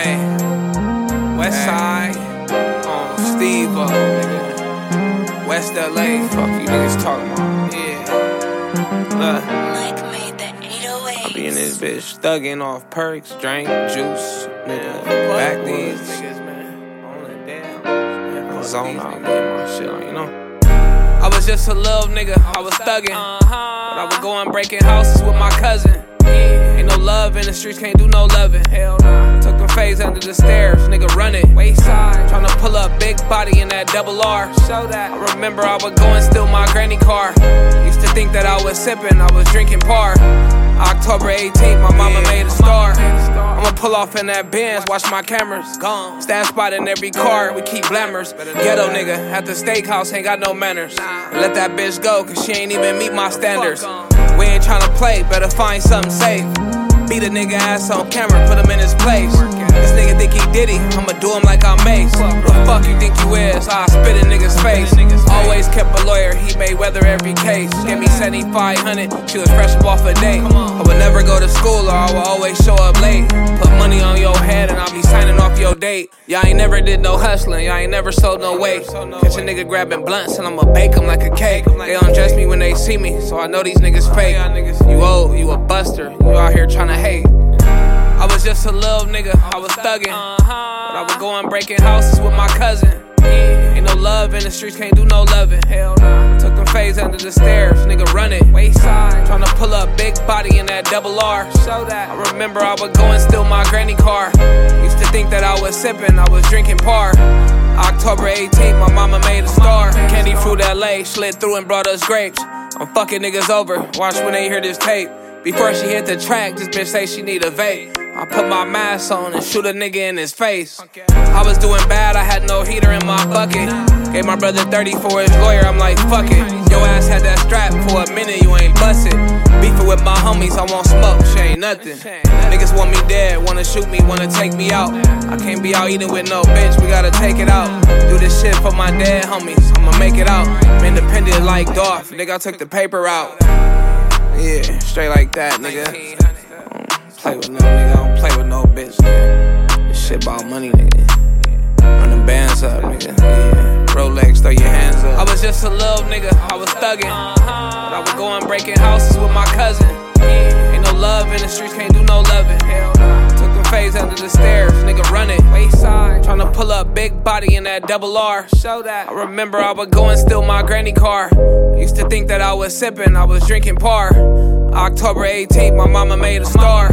Hey, West Side, on Steve, uh, nigga. West LA, fuck you niggas talking about. Yeah. Look. Mike made the I be in this bitch thugging off perks, drink, juice, nigga. Back these niggas, man. On the damn. Zone out, me and my shit, you know. I was just a little nigga, I was thugging. But I was going breaking houses with my cousin. Ain't no love in the streets, can't do no loving. Hell nah. Took them phase under the stairs, nigga running. Wayside, tryna pull up big body in that double R. Show that. I remember I was going steal my granny car. Used to think that I was sipping, I was drinking par. October 18th, my mama made a star. I'ma pull off in that Benz, watch my cameras. Gone. Stash spot in every car, we keep glamours. Ghetto nigga at the steakhouse, ain't got no manners. Let that bitch go, cause she ain't even meet my standards. We ain't tryna play, better find something safe. Beat a nigga ass on camera, put him in his place. This nigga think he Diddy, I'ma do him like I'm Mase. The fuck you think you is? I spit in nigga's face. Always kept a lawyer, he may weather every case. Gave me 7500, she was fresh off a date. I would never go to school or I would always show up late. Put money date. Y'all ain't never did no hustling, y'all ain't never sold no weight. Catch a nigga grabbing blunts and I'ma bake him like a cake. They don't dress me when they see me, so I know these niggas fake. You old, you a buster, you out here tryna hate. I was just a little nigga, I was thugging. But I was going breaking houses with my cousin. Ain't no love in the streets, can't do no loving. Hell nah. Took them phase under the stairs, nigga running. Wayside, tryna pull up big body in that double R. Show that. I remember I was going steal my granny car. Used to think that I was sipping, I was drinking par. October 18th, my mama made a star. Candy Fruit LA slid through and brought us grapes. I'm fucking niggas over. Watch when they hear this tape. Before she hit the track, this bitch say she need a vape. I put my mask on and shoot a nigga in his face. I was doing bad, I had no heater in my bucket. Gave my brother 30 for his lawyer, I'm like, fuck it. Your ass had that strap for a minute, you ain't busted. Beefing with my homies, I won't smoke, nothing. Niggas want me dead, wanna shoot me, wanna take me out. I can't be out eating with no bitch, we gotta take it out. Do this shit for my dead homies, I'ma make it out. I'm independent like Dolph, nigga, I took the paper out. Yeah, straight like that, nigga. I don't play with no nigga, I don't play with no bitch, nigga. This shit about money, nigga. Run them bands up, nigga. Yeah. Rolex, throw your hands up. I was just a little nigga, I was thugging. But I was going breaking houses with my cousin. Love in the streets, can't do no loving. Hell nah. Took them phase under the stairs, nigga running. Wayside, tryna pull up big body in that double R. Show that. I remember I was going steal my granny car. Used to think that I was sipping, I was drinking par. October 18th, my mama made a star.